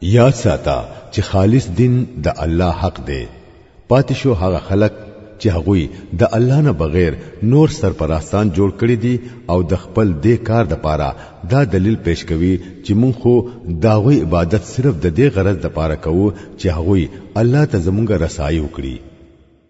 یاد ساته چې خالص دین د الله حق دی پاتې شو هغه خلک چې هغوی د الله نه بغیر نور سرپرستان جوړ کړي دي او د خپل دې کار د پاره دا دلیل پیش کوي چې مونږ خو داوی عبادت صرف د دې غرض د پاره کوو چې هغوی الله ته زمونږ رسایي وکړي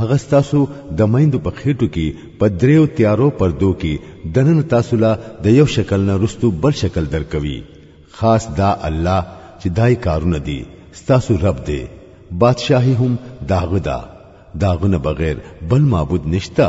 هغه ستاسو د میندو په خېټو کې په دریو تیارو پردو کې دننه تاسو له د یو شکل نه رستو بل شکل درکوي خاص دا الله چې دای کارونه دي ستاسو رب دی بادشاهي هم داغه ده داغه نه بغیر بل معبود نشته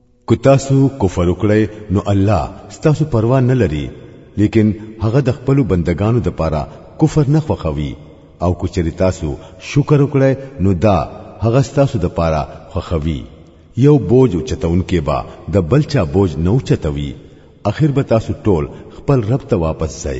کو تاسو کفر وکړی نو الله ستاسو پروا نه لري لیکن هغه د خپل بندگانو د پاره کفر نه خوخوي او کو چری تاسو شکر وکړی نو دا هغه ستاسو د پاره خوخوي یو بوج چتونکې با د بلچا بوج نو چتوي اخر به تاسو ټول خپل رب ته واپس ځئ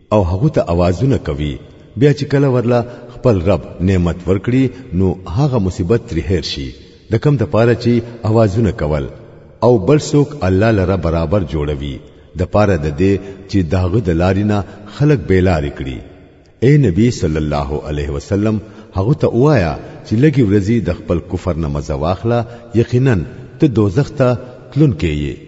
او هغه ته आवाजونه کوي بیا چې کله ورله خپل رب نعمت ورکړي نو هغه مصیبت تر هیر شي د کم د پاره چې आवाजونه کول او بل څوک الله لره برابر جوړوي د پاره د دې چې داغه د لارینا خلق بیلاری کړي اے نبی صلی الله علیه وسلم هغه ته وایا چې لګي ورځي د خپل کفر نه مزه واخله یقینا ته دوزخ ته تلون کې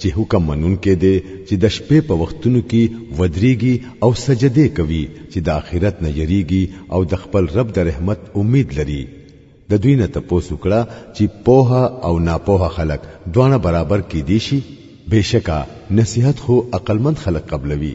چې حکم منونکی دی چې د شپې په وختونو کې ودرېږي او سجدې کوي چې د آخرت نه یریږي او د خپل رب د رحمت امید لري د دوی نه تپوس وکړه چې پوها او ناپوها خلک دواړه برابر کې دي شي بهشکه نصیحت خو عقلمند خلک قبلوي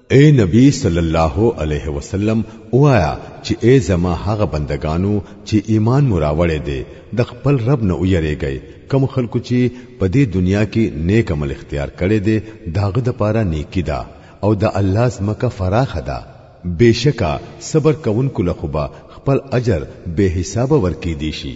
اے نبی صلی الله علیه وسلم وایا چې اے زما هغه بندگانو چې ایمان مو راوړې دي د خپل رب نه ویریږئ کوم خلکو چې په دې دنیا کې نیک عمل اختیار کړي دي داغه د پاره نیکی ده او د الله زمکه فراخه ده بشکا صبر کوونکو له خوبه خپل اجر به حساب ورکی دي شي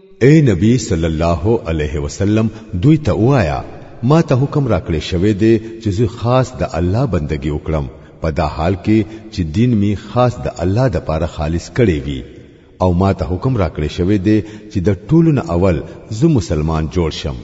اے نبی صلی الله علیه وسلم دوی ته وایا ما ته حکم راکړې شوې دي چې زه خاص د الله بندگی وکړم په دا حال کې چې دین می خاص د الله د پاره خالص کړي وي او ما ته حکم راکړې شوې دي چې د ټولو نه اول زه مسلمان جوړ شم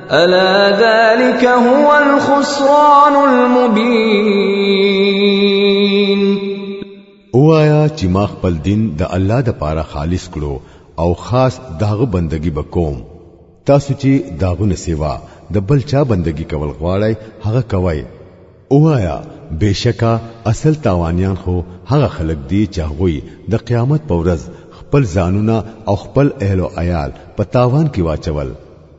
الا ذلك هو الخسران المبين وایا چې ما خپل دین د الله د پاره خالص کړو او خاص داغه بندگی وکوم تاسو چې داغه نه سیوا د بل چا بندگی کول غواړی هغه کوی اوایا بشکا اصل تاوانیان خو هغه خلک دي چې هغوی د قیامت په ورځ خپل ځانونه او خپل اهل او عیال په تاوان کې واچول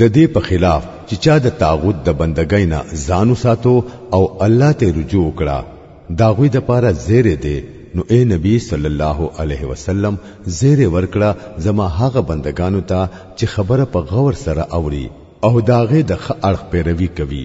د دې په خلاف چې چا د تاغوت د بندګۍ نه ځان وساتو او الله ته رجوع وکړه دا غوي د پاره زیره دی نو اے نبی صلی الله علیه وسلم زیره ورکړه زما هغه بندگانو ته چې خبره په غور سره اوري او داغه د خ اړخ پیروي کوي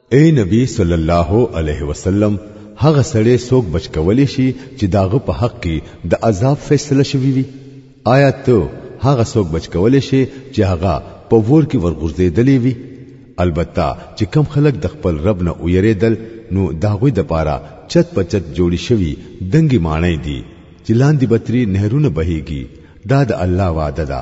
اے نبی صلی الله علیه وسلم هغه سړی څوک بچ کولی شي چې داغه په حق کې د عذاب فیصله شوی وي آیا ته هغه څوک بچ کولی شي چې هغه په ور کې ورغورځېدلی وي البته چې کم خلک د خپل رب نه ویریدل نو داغوی د پاره چت په چت جوړی شوی دنګي ماڼۍ دي چې لاندې بتري نهرونه بهيږي دا د الله وعده ده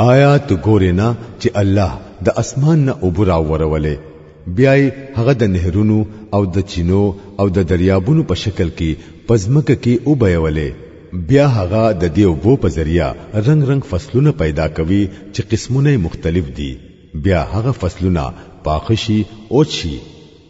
آیات ګورې نه چې الله د اسمان نه اوبه راورولې بیا یې هغه د نهرونو او د چینو او د دریابونو په شکل کې په ځمکه کې وبیولې بیا هغه د دې اوبو په ذریعه رنگ رنگ فصلونه پیدا کوي چې قسمونه مختلف دي بیا هغه فصلونه پاخه شي او شي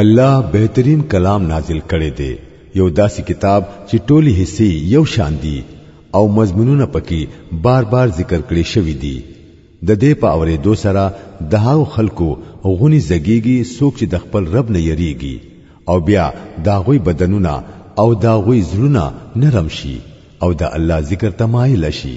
الله بهترین کلام نازل کړي دي یو داسې کتاب چې ټولي حصے یو شان دي او مضمونونه پکې بار بار ذکر کړي شوی دي د دې په اورېدو سره د هاو خلکو غونی زګیږي څوک چې د خپل رب نه یریږي او بیا دا غوي بدنونه او دا غوي زړونه نرم شي او د الله ذکر تمایل شي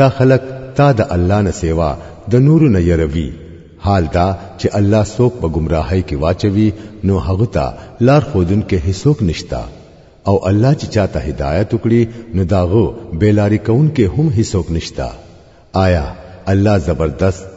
دا خلک تا د الله نه سیوا د نورو نه يروي حال دا چې الله څوک په گمراهۍ کې واچوي نو هغه ته لار خودن کې هیڅوک نشتا او الله چې چاته هدایت وکړي نو داغه بیلاری کون کې هم هیڅوک نشتا آیا الله زبردست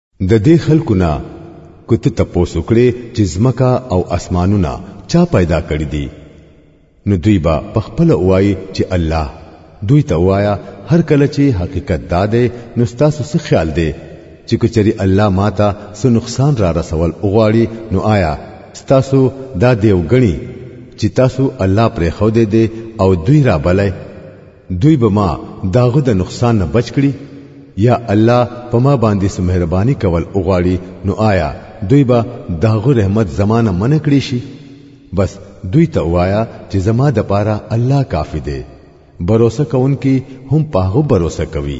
د دې خلکو نه کته تپوس وکړي چې زمکا او اسمانونه چا پیدا کړی دي نو دوی به په خپل وای چې الله دوی ته وایا هر کله چې حقیقت دا دی نو تاسو څه خیال دی چې کچري الله ماته څه نقصان را رسول غواړي نو آیا تاسو دا دیو غني چې تاسو الله پرې خو دې او دوی را بلای دوی به ما داغه د نقصان نه بچ کړي یا الله په ما باندې سم مهرباني کول اوغواړي نو آیا دوی به داغه رحمت زمانه من کړی شي بس دوی ته وایا چې زما د پاره الله کافی دی باور کوونکي هم پاغه باور کوي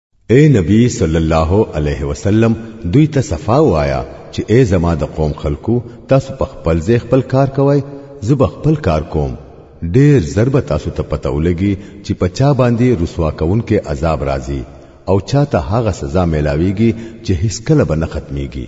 اے نبی صلی الله علیه وسلم دوی ته صفا وایا چې اے زما د قوم خلکو تاسو په خپل ځای خپل کار کوئ زه به خپل کار کوم ډیر ضرب تاسو ته پته ولګي چې په چا باندې رسوا کوونکې عذاب راځي او چاته هغه سزا میلاویږي چې هیڅ کله به نه ختميږي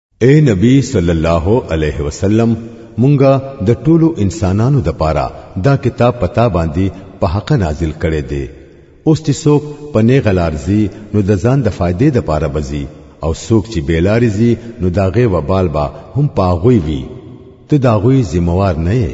اے نبی صلی الله علیه وسلم مونږه د ټولو انسانانو د پاره دا کتاب پتا باندې په حق نازل کړي دي اوس چې څوک په نه غلارزي نو د ځان د فائدې د پاره بزي او څوک چې بیلارزي نو داغه وبال با هم پاغوي وي ته داغوي ذمہوار نه یې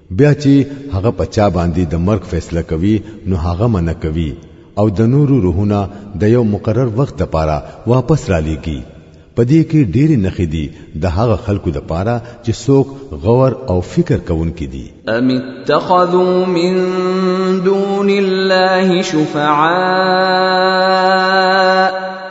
بیا چې هغه په چا باندې د مرګ فیصله کوي نو هغه منه کوي او د نورو روحونه د یو مقرر وخت لپاره واپس را لېږي په دې کې ډېری نخې دي د هغه خلکو لپاره چې څوک غور او فکر کوونکي دي ام اتخذوا من دون الله شفعاء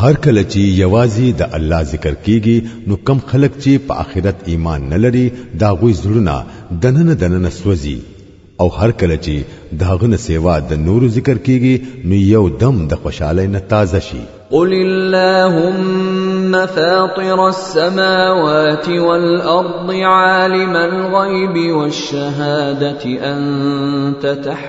هر کله چې یوازې د الله ذکر کیږي نو کم خلک چې په آخرت ایمان نه لري دا غوي زړونه دننه دننه سوځي او هر کله چې داغه نه سیوا د نور ذکر کیږي نو یو دم د خوشاله نه تازه شي قل اللهم فاطر السماوات والارض عالم الغيب والشهاده انت تحكم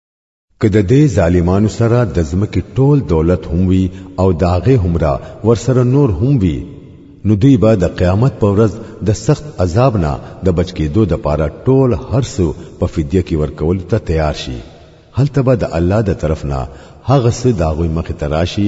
که د دې ظالمانو سره د ځمکې ټول دولت هم وي او د هغې همرا ورسره نور هم وي نو دوی به د قیامت په ورځ د سخت عذاب نه د بچ کېدو دپاره ټول هر څه په فدیه کې ورکولو ته تیار شي هلته به د الله د طرف نه هغه څه د هغوی مخې ته راشي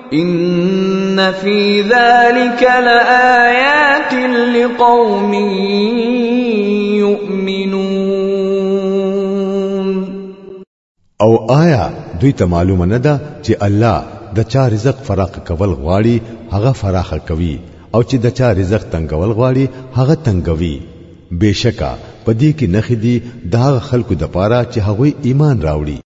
ان فی ذلک لآیات لقوم یؤمنون او آیا دوی ته معلومه نه ده چې الله د چا رزق فراخ کول غواړي هغه فراخه کوي او چې د چا رزق تنگول غواړي هغه تنگوي بشکا پدې کې نخې دي دا خلکو د پاره چې هغه ایمان راوړي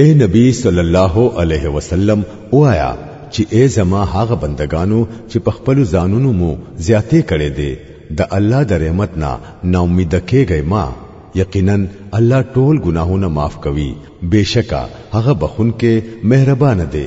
اے نبی صلی الله علیه وسلم وایا چې اے زما هغه بندگانو چې په خپل ځانونو مو زیاتې کړې دي د الله د رحمت نه نا امید کېږئ ما یقینا الله ټول ګناهونه معاف کوي بشکا هغه بخون کې مهربان دی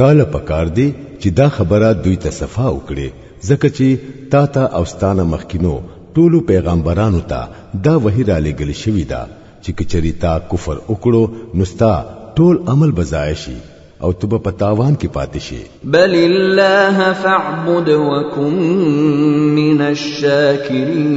تاله پکار دی چې دا خبره دوی ته صفا وکړي ځکه چې تا ته او ستانه مخکینو ټولو پیغمبرانو ته دا وحی را لګل شوی دا چې کچری تا کفر وکړو نو ستا ټول عمل بزای شي او ته په تاوان کې پاتې شي بل الله فاعبد وکم من الشاکرین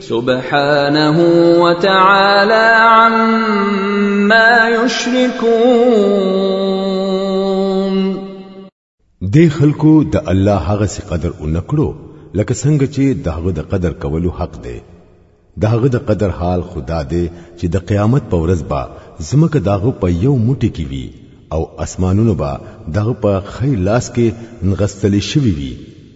سبحانه وتعالى عما يشركون د خلکو د الله هغه سي قدر اونکړو لکه څنګه چې دغه د قدر کولو حق دی دغه د قدر حال خدا دی چې د قیامت په ورځ به زمکه دغه په یو موټي کې وي او اسمانونو به دغه په خی لاس کې نغستل شوی وي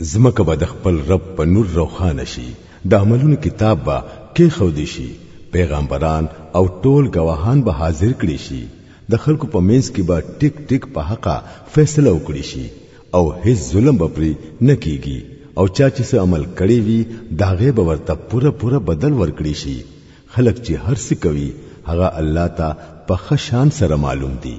زمکه به د خپل رب په نور روخانه شي د عملونو کتاب به کې خو دي شي پیغمبران او ټول گواهان به حاضر کړي شي د خلکو په منځ کې به ټیک ټیک په حقه فیصله وکړي شي او هیڅ ظلم به پرې نه کیږي او چا چې څه عمل کړی وي دا غي به ورته پوره پوره بدل ورکړي شي خلک چې هر څه کوي هغه الله ته په خشان سره معلوم دي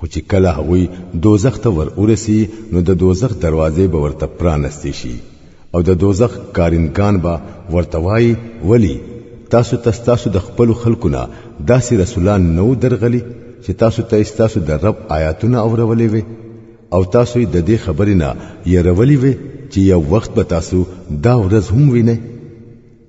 خو چې کله هغوی دوزخ ته ور ورسی نو د دوزخ دروازې به ورته پرانستې شي او د دوزخ کارندګان به ورته وایي ولی تاسو ته ستاسو د خپل خلکو نه داسې رسولان نو درغلي چې تاسو ته ستاسو د رب آیاتونه اورولې وي او تاسو د دې خبرې نه یې رولې وي چې یو وخت به تاسو دا ورځ هم وینئ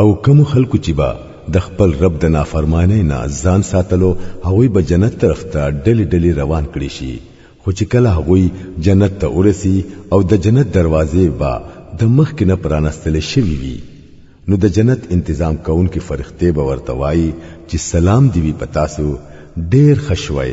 او کوم خلکو چې با د خپل رب د نافرمانی نه ځان ساتلو هغوی به جنت طرف ته ډلې ډلې روان کړي شي خو چې کله هغوی جنت ته ورسی او د جنت دروازې به د مخ کې نه پرانستل شوي وي نو د جنت انتظام کوونکې فرښتې به ورته وایي چې سلام دی وي پتاسو ډېر خشوي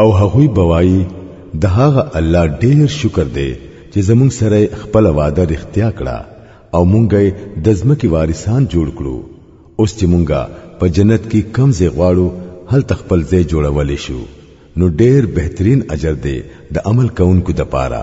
او هغوی بوایي د هغه الله ډیر شکر دی چې زمون سره خپل وعده رښتیا کړه او مونږه د ځمکې وارثان جوړ کړو اوس چې مونږه په جنت کې کم ځای غواړو هل تخپل ځای جوړول شو نو ډیر بهترین اجر دی د عمل کوونکو د پاره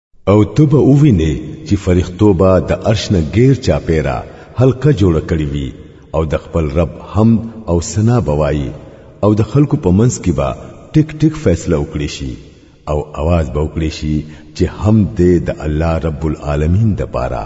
او ته به ووینې چې فرښتو به د عرش نه غیر چاپیرا حلقه جوړ کړی وي او د خپل رب حمد او ثنا بوایي او د خلکو په منځ کې به ټیک ټیک فیصله وکړي شي او आवाज به وکړي شي چې حمد دې د الله رب العالمین د پاره